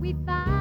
we find